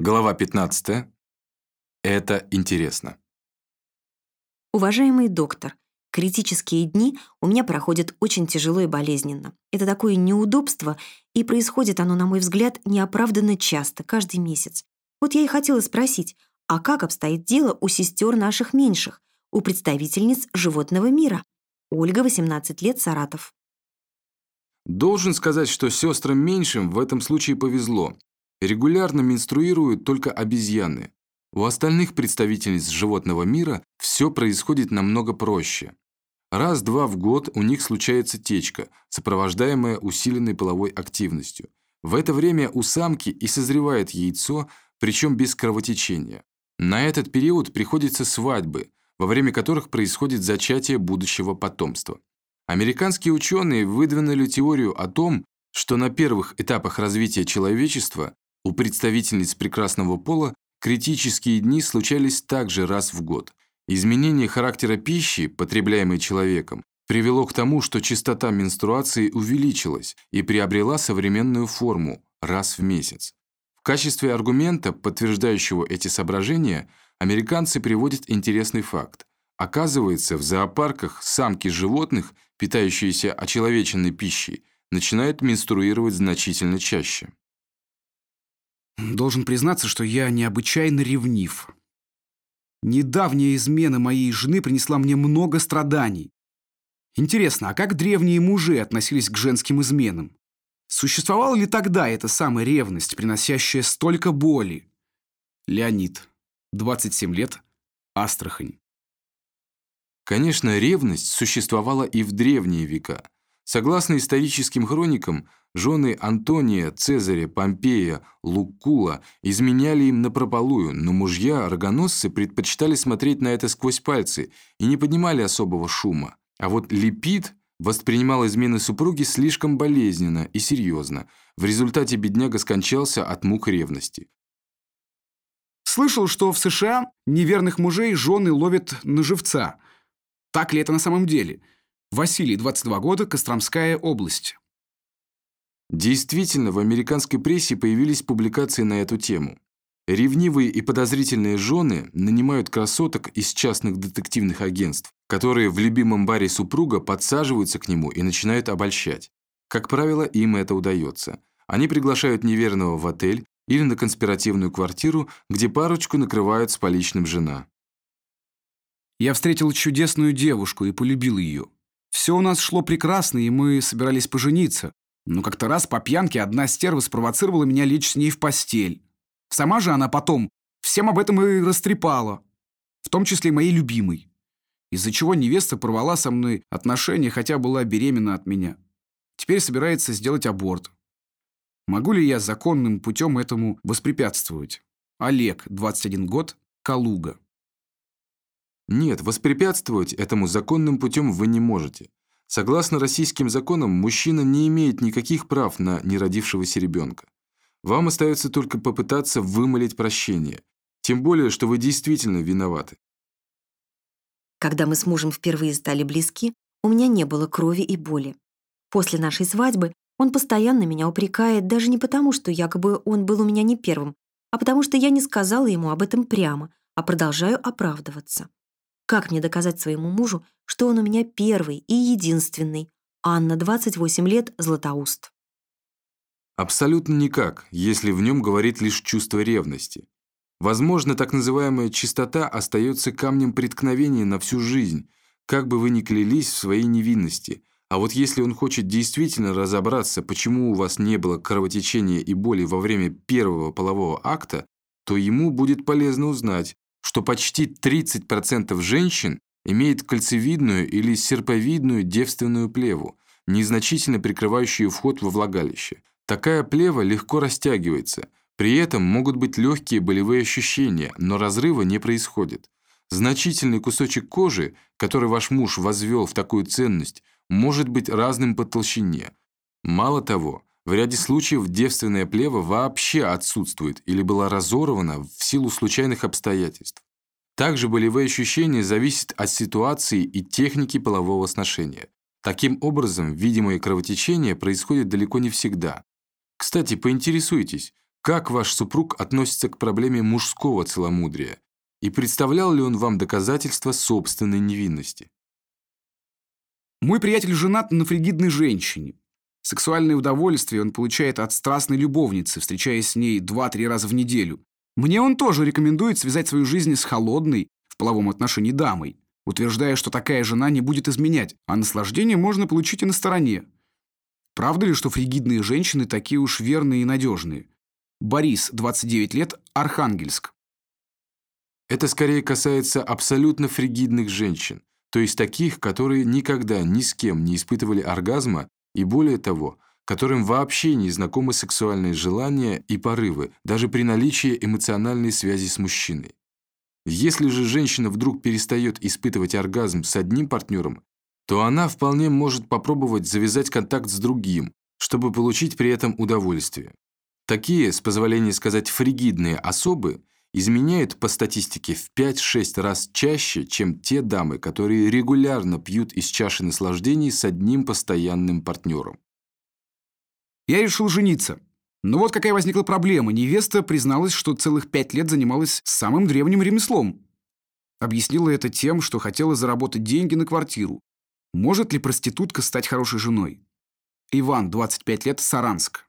Глава 15. Это интересно. Уважаемый доктор, критические дни у меня проходят очень тяжело и болезненно. Это такое неудобство, и происходит оно, на мой взгляд, неоправданно часто, каждый месяц. Вот я и хотела спросить, а как обстоит дело у сестер наших меньших, у представительниц животного мира? Ольга, 18 лет, Саратов. Должен сказать, что сестрам меньшим в этом случае повезло. Регулярно менструируют только обезьяны. У остальных представительниц животного мира все происходит намного проще. Раз-два в год у них случается течка, сопровождаемая усиленной половой активностью. В это время у самки и созревает яйцо, причем без кровотечения. На этот период приходятся свадьбы, во время которых происходит зачатие будущего потомства. Американские ученые выдвинули теорию о том, что на первых этапах развития человечества у представительниц прекрасного пола критические дни случались также раз в год. Изменение характера пищи, потребляемой человеком, привело к тому, что частота менструации увеличилась и приобрела современную форму раз в месяц. В качестве аргумента, подтверждающего эти соображения, американцы приводят интересный факт. Оказывается, в зоопарках самки животных, питающиеся очеловеченной пищей, начинают менструировать значительно чаще. Должен признаться, что я необычайно ревнив. Недавняя измена моей жены принесла мне много страданий. Интересно, а как древние мужи относились к женским изменам? Существовала ли тогда эта самая ревность, приносящая столько боли? Леонид, 27 лет, Астрахань. Конечно, ревность существовала и в древние века. Согласно историческим хроникам, Жены Антония, Цезаря, Помпея, Лукула изменяли им напропалую, но мужья-рогоносцы предпочитали смотреть на это сквозь пальцы и не поднимали особого шума. А вот Липид воспринимал измены супруги слишком болезненно и серьезно. В результате бедняга скончался от мук ревности. Слышал, что в США неверных мужей жены ловят на живца. Так ли это на самом деле? Василий, 22 года, Костромская область. Действительно, в американской прессе появились публикации на эту тему. Ревнивые и подозрительные жены нанимают красоток из частных детективных агентств, которые в любимом баре супруга подсаживаются к нему и начинают обольщать. Как правило, им это удается. Они приглашают неверного в отель или на конспиративную квартиру, где парочку накрывают с поличным жена. Я встретил чудесную девушку и полюбил ее. Все у нас шло прекрасно, и мы собирались пожениться. Но как-то раз по пьянке одна стерва спровоцировала меня лечь с ней в постель. Сама же она потом всем об этом и растрепала. В том числе моей любимой. Из-за чего невеста порвала со мной отношения, хотя была беременна от меня. Теперь собирается сделать аборт. Могу ли я законным путем этому воспрепятствовать? Олег, 21 год, Калуга. Нет, воспрепятствовать этому законным путем вы не можете. Согласно российским законам, мужчина не имеет никаких прав на неродившегося ребенка. Вам остается только попытаться вымолить прощение. Тем более, что вы действительно виноваты. Когда мы с мужем впервые стали близки, у меня не было крови и боли. После нашей свадьбы он постоянно меня упрекает даже не потому, что якобы он был у меня не первым, а потому что я не сказала ему об этом прямо, а продолжаю оправдываться. Как мне доказать своему мужу, что он у меня первый и единственный? Анна, 28 лет, Златоуст. Абсолютно никак, если в нем говорит лишь чувство ревности. Возможно, так называемая чистота остается камнем преткновения на всю жизнь, как бы вы ни клялись в своей невинности. А вот если он хочет действительно разобраться, почему у вас не было кровотечения и боли во время первого полового акта, то ему будет полезно узнать, что почти 30% женщин имеет кольцевидную или серповидную девственную плеву, незначительно прикрывающую вход во влагалище. Такая плева легко растягивается, при этом могут быть легкие болевые ощущения, но разрыва не происходит. Значительный кусочек кожи, который ваш муж возвел в такую ценность, может быть разным по толщине. Мало того, в ряде случаев девственная плева вообще отсутствует или была разорвана в силу случайных обстоятельств. Также болевые ощущения зависят от ситуации и техники полового сношения. Таким образом, видимое кровотечение происходит далеко не всегда. Кстати, поинтересуйтесь, как ваш супруг относится к проблеме мужского целомудрия и представлял ли он вам доказательства собственной невинности? Мой приятель женат на фригидной женщине. Сексуальное удовольствие он получает от страстной любовницы, встречаясь с ней 2-3 раза в неделю. Мне он тоже рекомендует связать свою жизнь с холодной, в половом отношении дамой, утверждая, что такая жена не будет изменять, а наслаждение можно получить и на стороне. Правда ли, что фригидные женщины такие уж верные и надежные? Борис, 29 лет, Архангельск. Это скорее касается абсолютно фригидных женщин, то есть таких, которые никогда ни с кем не испытывали оргазма и более того, которым вообще не знакомы сексуальные желания и порывы, даже при наличии эмоциональной связи с мужчиной. Если же женщина вдруг перестает испытывать оргазм с одним партнером, то она вполне может попробовать завязать контакт с другим, чтобы получить при этом удовольствие. Такие, с позволения сказать, фригидные особы изменяют по статистике в 5-6 раз чаще, чем те дамы, которые регулярно пьют из чаши наслаждений с одним постоянным партнером. Я решил жениться. Но вот какая возникла проблема. Невеста призналась, что целых пять лет занималась самым древним ремеслом. Объяснила это тем, что хотела заработать деньги на квартиру. Может ли проститутка стать хорошей женой? Иван, 25 лет, Саранск.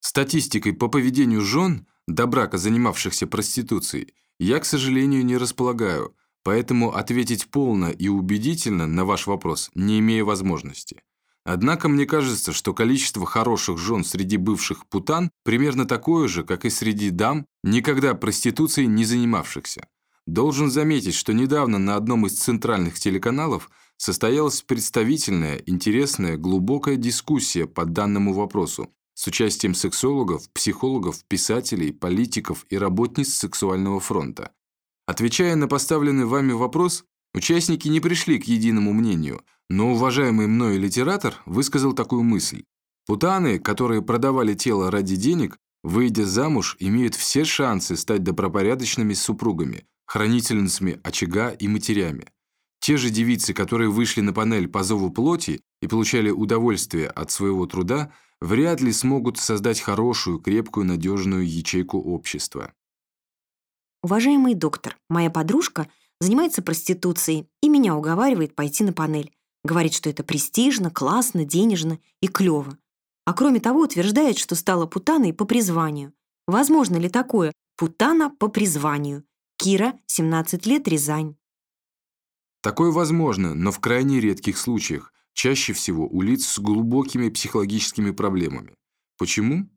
Статистикой по поведению жен до брака занимавшихся проституцией, я, к сожалению, не располагаю, поэтому ответить полно и убедительно на ваш вопрос не имею возможности. Однако мне кажется, что количество хороших жен среди бывших путан примерно такое же, как и среди дам, никогда проституцией не занимавшихся. Должен заметить, что недавно на одном из центральных телеканалов состоялась представительная, интересная, глубокая дискуссия по данному вопросу, с участием сексологов, психологов, писателей, политиков и работниц сексуального фронта. Отвечая на поставленный вами вопрос, участники не пришли к единому мнению, но уважаемый мною литератор высказал такую мысль. Путаны, которые продавали тело ради денег, выйдя замуж, имеют все шансы стать добропорядочными супругами, хранительницами очага и матерями. Те же девицы, которые вышли на панель по зову плоти и получали удовольствие от своего труда, вряд ли смогут создать хорошую, крепкую, надежную ячейку общества. Уважаемый доктор, моя подружка занимается проституцией и меня уговаривает пойти на панель. Говорит, что это престижно, классно, денежно и клево. А кроме того, утверждает, что стала путаной по призванию. Возможно ли такое? Путана по призванию. Кира, 17 лет, Рязань. Такое возможно, но в крайне редких случаях, чаще всего у лиц с глубокими психологическими проблемами. Почему?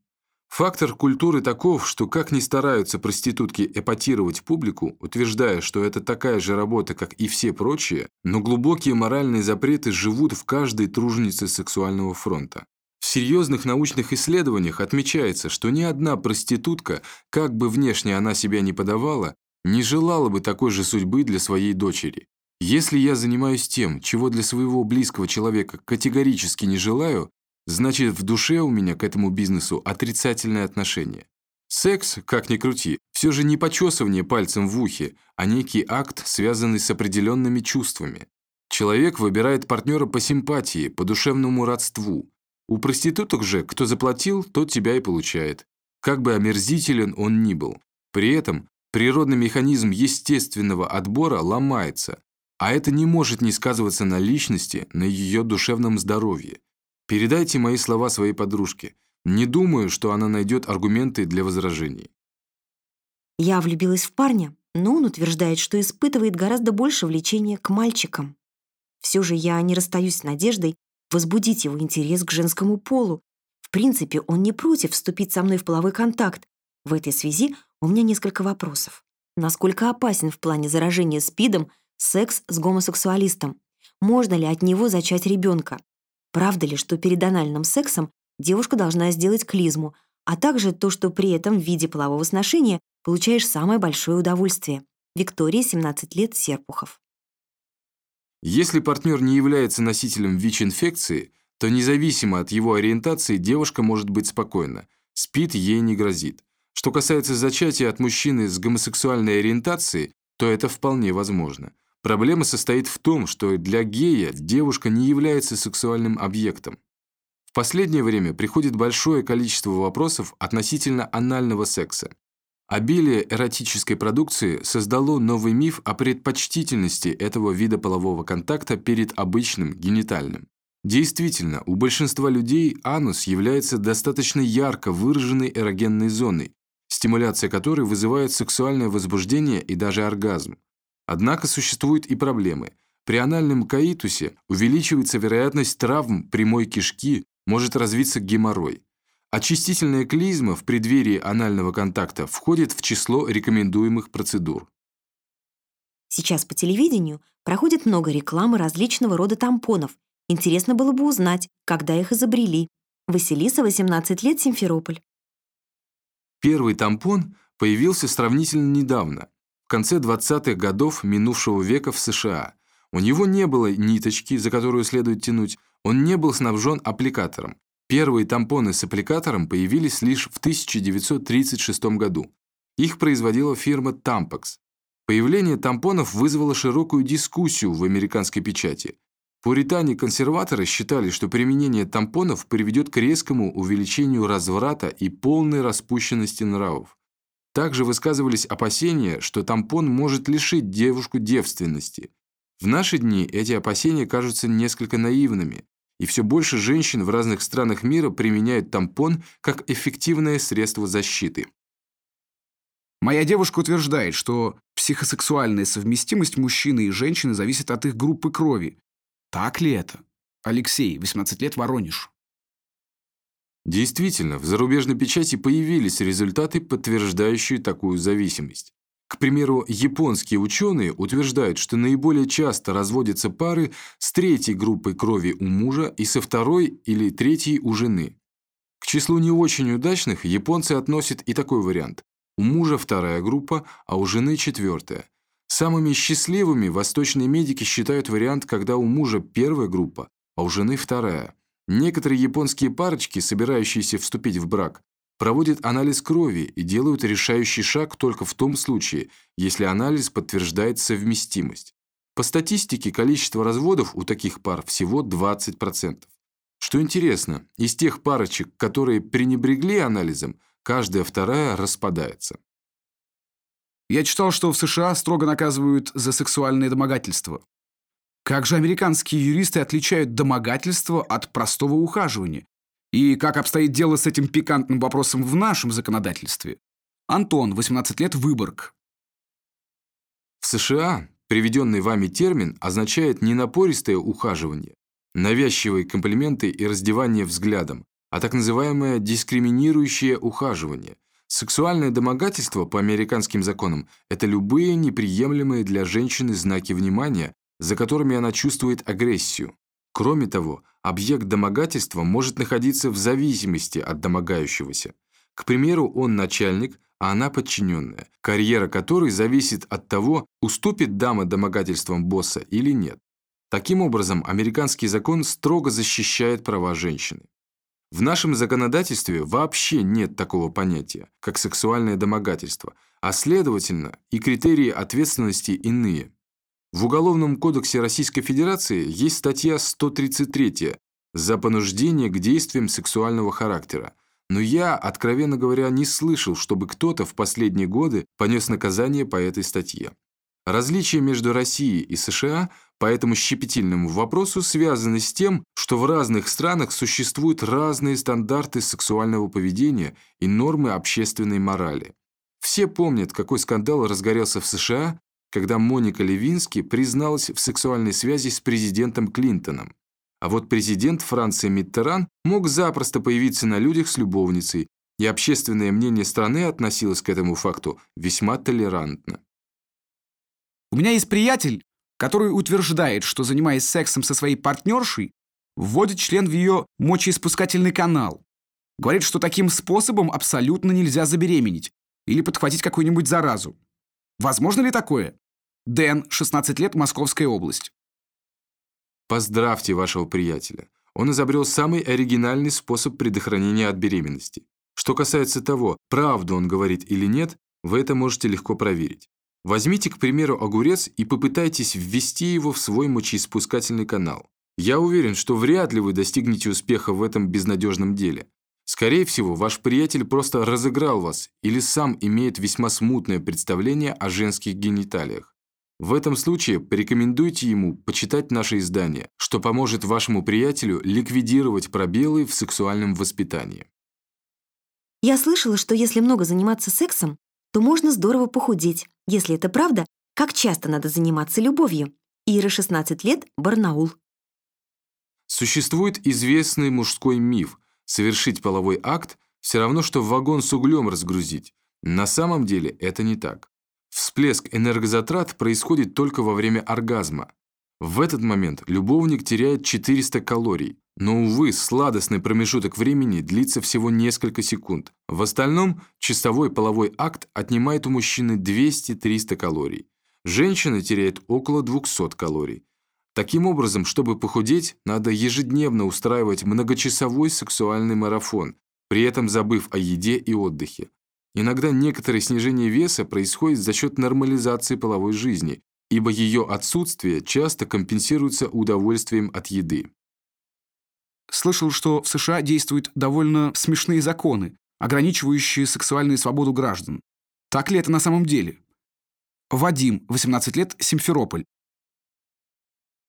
Фактор культуры таков, что как ни стараются проститутки эпатировать публику, утверждая, что это такая же работа, как и все прочие, но глубокие моральные запреты живут в каждой труженице сексуального фронта. В серьезных научных исследованиях отмечается, что ни одна проститутка, как бы внешне она себя не подавала, не желала бы такой же судьбы для своей дочери. Если я занимаюсь тем, чего для своего близкого человека категорически не желаю, значит, в душе у меня к этому бизнесу отрицательное отношение. Секс, как ни крути, все же не почесывание пальцем в ухе, а некий акт, связанный с определенными чувствами. Человек выбирает партнера по симпатии, по душевному родству. У проституток же, кто заплатил, тот тебя и получает. Как бы омерзителен он ни был. При этом природный механизм естественного отбора ломается, а это не может не сказываться на личности, на ее душевном здоровье. Передайте мои слова своей подружке. Не думаю, что она найдет аргументы для возражений. Я влюбилась в парня, но он утверждает, что испытывает гораздо больше влечения к мальчикам. Все же я не расстаюсь с надеждой возбудить его интерес к женскому полу. В принципе, он не против вступить со мной в половой контакт. В этой связи у меня несколько вопросов. Насколько опасен в плане заражения СПИДом – секс с гомосексуалистом. Можно ли от него зачать ребенка? Правда ли, что перед анальным сексом девушка должна сделать клизму, а также то, что при этом в виде полового сношения получаешь самое большое удовольствие? Виктория, 17 лет, Серпухов. Если партнер не является носителем ВИЧ-инфекции, то независимо от его ориентации девушка может быть спокойна. СПИД ей не грозит. Что касается зачатия от мужчины с гомосексуальной ориентацией, то это вполне возможно. Проблема состоит в том, что для гея девушка не является сексуальным объектом. В последнее время приходит большое количество вопросов относительно анального секса. Обилие эротической продукции создало новый миф о предпочтительности этого вида полового контакта перед обычным генитальным. Действительно, у большинства людей анус является достаточно ярко выраженной эрогенной зоной, стимуляция которой вызывает сексуальное возбуждение и даже оргазм. Однако существуют и проблемы. При анальном каитусе увеличивается вероятность травм прямой кишки, может развиться геморрой. Очистительная клизма в преддверии анального контакта входит в число рекомендуемых процедур. Сейчас по телевидению проходит много рекламы различного рода тампонов. Интересно было бы узнать, когда их изобрели. Василиса, 18 лет, Симферополь. Первый тампон появился сравнительно недавно, конце 20-х годов минувшего века в США. У него не было ниточки, за которую следует тянуть, он не был снабжен аппликатором. Первые тампоны с аппликатором появились лишь в 1936 году. Их производила фирма Tampax. Появление тампонов вызвало широкую дискуссию в американской печати. Пуритане-консерваторы считали, что применение тампонов приведет к резкому увеличению разврата и полной распущенности нравов. Также высказывались опасения, что тампон может лишить девушку девственности. В наши дни эти опасения кажутся несколько наивными и все больше женщин в разных странах мира применяют тампон как эффективное средство защиты. Моя девушка утверждает, что психосексуальная совместимость мужчины и женщины зависит от их группы крови. Так ли это? Алексей, 18 лет, Воронеж. Действительно, в зарубежной печати появились результаты, подтверждающие такую зависимость. К примеру, японские ученые утверждают, что наиболее часто разводятся пары с третьей группой крови у мужа и со второй или третьей у жены. К числу не очень удачных японцы относят и такой вариант. У мужа вторая группа, а у жены четвертая. Самыми счастливыми восточные медики считают вариант, когда у мужа первая группа, а у жены вторая. Некоторые японские парочки, собирающиеся вступить в брак, проводят анализ крови и делают решающий шаг только в том случае, если анализ подтверждает совместимость. По статистике, количество разводов у таких пар всего 20%. Что интересно, из тех парочек, которые пренебрегли анализом, каждая вторая распадается. Я читал, что в США строго наказывают за сексуальные домогательства. Как же американские юристы отличают домогательство от простого ухаживания? И как обстоит дело с этим пикантным вопросом в нашем законодательстве? Антон, 18 лет, Выборг. В США приведенный вами термин означает не напористое ухаживание, навязчивые комплименты и раздевание взглядом, а так называемое дискриминирующее ухаживание. Сексуальное домогательство по американским законам – это любые неприемлемые для женщины знаки внимания, за которыми она чувствует агрессию. Кроме того, объект домогательства может находиться в зависимости от домогающегося. К примеру, он начальник, а она подчиненная, карьера которой зависит от того, уступит дама домогательствам босса или нет. Таким образом, американский закон строго защищает права женщины. В нашем законодательстве вообще нет такого понятия, как сексуальное домогательство, а следовательно, и критерии ответственности иные. В Уголовном кодексе Российской Федерации есть статья 133 за понуждение к действиям сексуального характера. Но я, откровенно говоря, не слышал, чтобы кто-то в последние годы понес наказание по этой статье. Различия между Россией и США по этому щепетильному вопросу связаны с тем, что в разных странах существуют разные стандарты сексуального поведения и нормы общественной морали. Все помнят, какой скандал разгорелся в США когда Моника Левински призналась в сексуальной связи с президентом Клинтоном. А вот президент Франции Миттеран мог запросто появиться на людях с любовницей, и общественное мнение страны относилось к этому факту весьма толерантно. У меня есть приятель, который утверждает, что, занимаясь сексом со своей партнершей, вводит член в ее мочеиспускательный канал. Говорит, что таким способом абсолютно нельзя забеременеть или подхватить какую-нибудь заразу. Возможно ли такое? Дэн, 16 лет, Московская область. Поздравьте вашего приятеля. Он изобрел самый оригинальный способ предохранения от беременности. Что касается того, правду он говорит или нет, вы это можете легко проверить. Возьмите, к примеру, огурец и попытайтесь ввести его в свой мочеиспускательный канал. Я уверен, что вряд ли вы достигнете успеха в этом безнадежном деле. Скорее всего, ваш приятель просто разыграл вас или сам имеет весьма смутное представление о женских гениталиях. В этом случае порекомендуйте ему почитать наше издание, что поможет вашему приятелю ликвидировать пробелы в сексуальном воспитании. Я слышала, что если много заниматься сексом, то можно здорово похудеть. Если это правда, как часто надо заниматься любовью? Ира, 16 лет, Барнаул. Существует известный мужской миф – совершить половой акт все равно, что вагон с углем разгрузить. На самом деле это не так. Всплеск энергозатрат происходит только во время оргазма. В этот момент любовник теряет 400 калорий, но, увы, сладостный промежуток времени длится всего несколько секунд. В остальном чистовой половой акт отнимает у мужчины 200-300 калорий. Женщина теряет около 200 калорий. Таким образом, чтобы похудеть, надо ежедневно устраивать многочасовой сексуальный марафон, при этом забыв о еде и отдыхе. Иногда некоторое снижение веса происходит за счет нормализации половой жизни, ибо ее отсутствие часто компенсируется удовольствием от еды. Слышал, что в США действуют довольно смешные законы, ограничивающие сексуальную свободу граждан. Так ли это на самом деле? Вадим, 18 лет, Симферополь.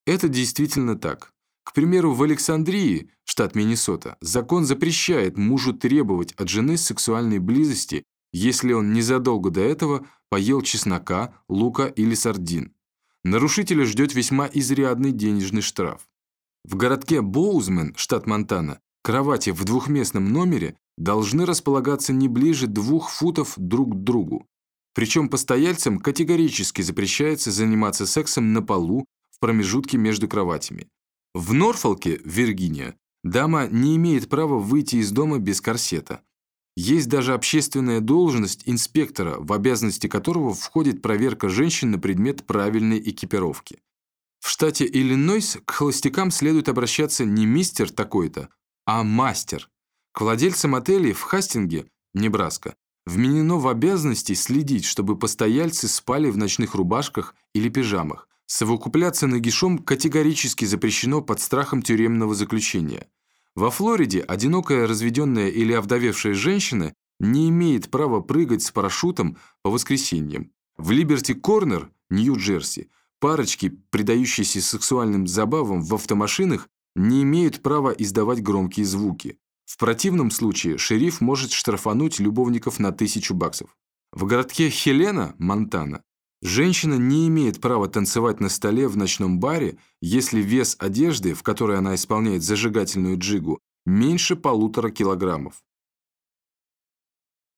Это действительно так. К примеру, в Александрии, штат Миннесота, закон запрещает мужу требовать от жены сексуальной близости, если он незадолго до этого поел чеснока, лука или сардин. Нарушителя ждет весьма изрядный денежный штраф. В городке Боузмен, штат Монтана, кровати в двухместном номере должны располагаться не ближе двух футов друг к другу. Причем постояльцам категорически запрещается заниматься сексом на полу в промежутке между кроватями. В Норфолке, Виргиния, дама не имеет права выйти из дома без корсета. Есть даже общественная должность инспектора, в обязанности которого входит проверка женщин на предмет правильной экипировки. В штате Иллинойс к холостякам следует обращаться не мистер такой-то, а мастер. К владельцам отелей в Хастинге, Небраска, вменено в обязанности следить, чтобы постояльцы спали в ночных рубашках или пижамах, Совокупляться нагишом категорически запрещено под страхом тюремного заключения. Во Флориде одинокая разведенная или овдовевшая женщина не имеет права прыгать с парашютом по воскресеньям. В Либерти-Корнер, Нью-Джерси, парочки, предающиеся сексуальным забавам в автомашинах, не имеют права издавать громкие звуки. В противном случае шериф может штрафануть любовников на тысячу баксов. В городке Хелена, Монтана, Женщина не имеет права танцевать на столе в ночном баре, если вес одежды, в которой она исполняет зажигательную джигу, меньше полутора килограммов.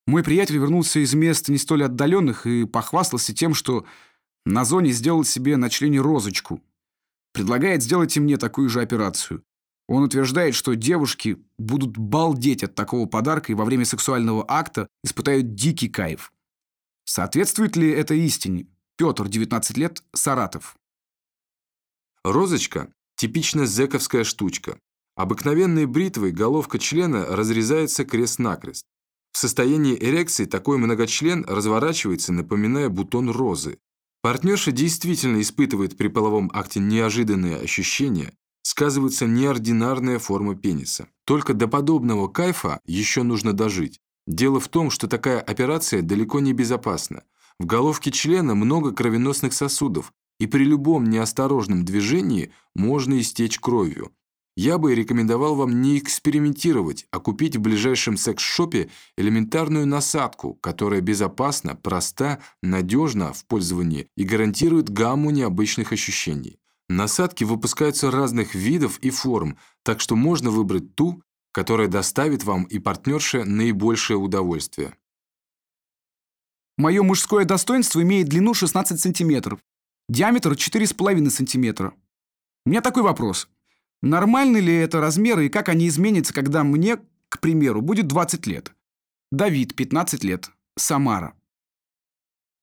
Мой приятель вернулся из мест не столь отдаленных и похвастался тем, что на зоне сделал себе на члене розочку. Предлагает сделать и мне такую же операцию. Он утверждает, что девушки будут балдеть от такого подарка и во время сексуального акта испытают дикий кайф. Соответствует ли это истине? Петр, 19 лет, Саратов. Розочка – типичная зэковская штучка. Обыкновенной бритвой головка члена разрезается крест-накрест. В состоянии эрекции такой многочлен разворачивается, напоминая бутон розы. Партнерша действительно испытывает при половом акте неожиданные ощущения, сказывается неординарная форма пениса. Только до подобного кайфа еще нужно дожить. Дело в том, что такая операция далеко не безопасна. В головке члена много кровеносных сосудов, и при любом неосторожном движении можно истечь кровью. Я бы рекомендовал вам не экспериментировать, а купить в ближайшем секс-шопе элементарную насадку, которая безопасна, проста, надежна в пользовании и гарантирует гамму необычных ощущений. Насадки выпускаются разных видов и форм, так что можно выбрать ту, которая доставит вам и партнерше наибольшее удовольствие. Мое мужское достоинство имеет длину 16 сантиметров, диаметр 4,5 сантиметра. У меня такой вопрос. Нормальны ли это размеры и как они изменятся, когда мне, к примеру, будет 20 лет? Давид, 15 лет, Самара.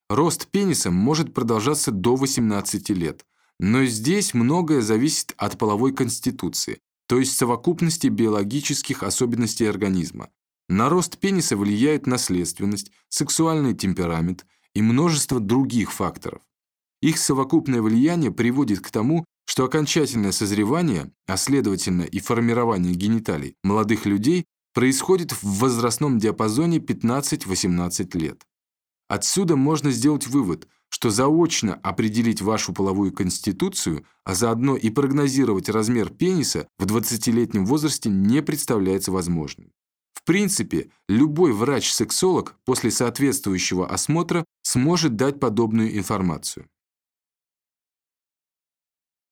Рост пениса может продолжаться до 18 лет, но здесь многое зависит от половой конституции, то есть совокупности биологических особенностей организма. На рост пениса влияют наследственность, сексуальный темперамент и множество других факторов. Их совокупное влияние приводит к тому, что окончательное созревание, а следовательно и формирование гениталий молодых людей происходит в возрастном диапазоне 15-18 лет. Отсюда можно сделать вывод, что заочно определить вашу половую конституцию, а заодно и прогнозировать размер пениса в 20-летнем возрасте не представляется возможным. В принципе, любой врач-сексолог после соответствующего осмотра сможет дать подобную информацию.